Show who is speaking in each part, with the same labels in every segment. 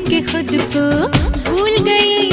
Speaker 1: के खुद को भूल गई।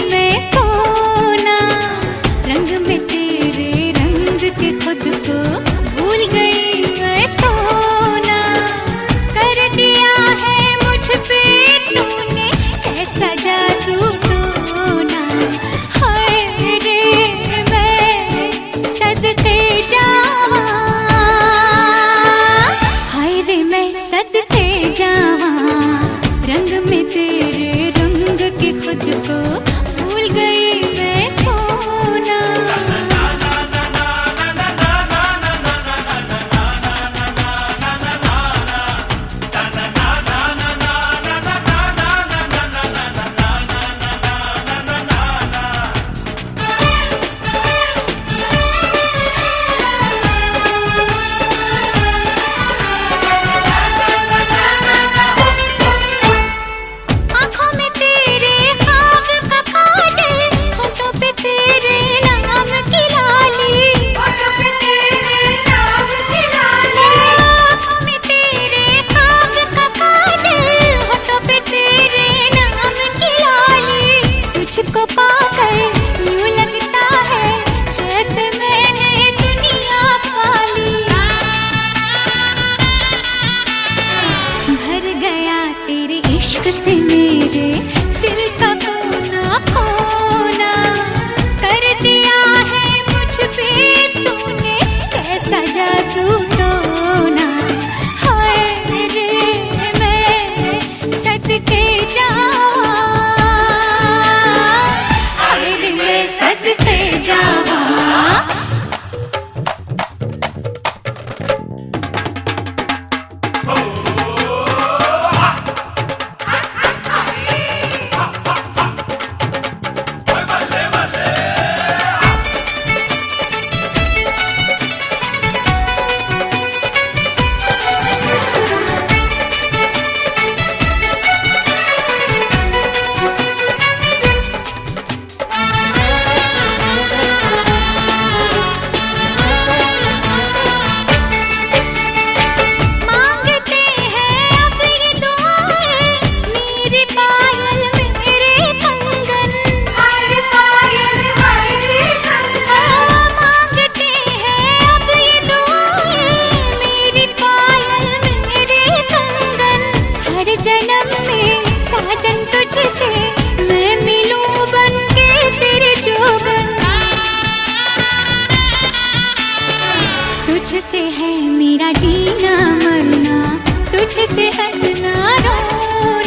Speaker 1: जन्म में साजन तुझसे मैं मिलूं बन के तेरे जोबन तुझसे है मेरा जीना मरना, तुझसे हंसना रोना।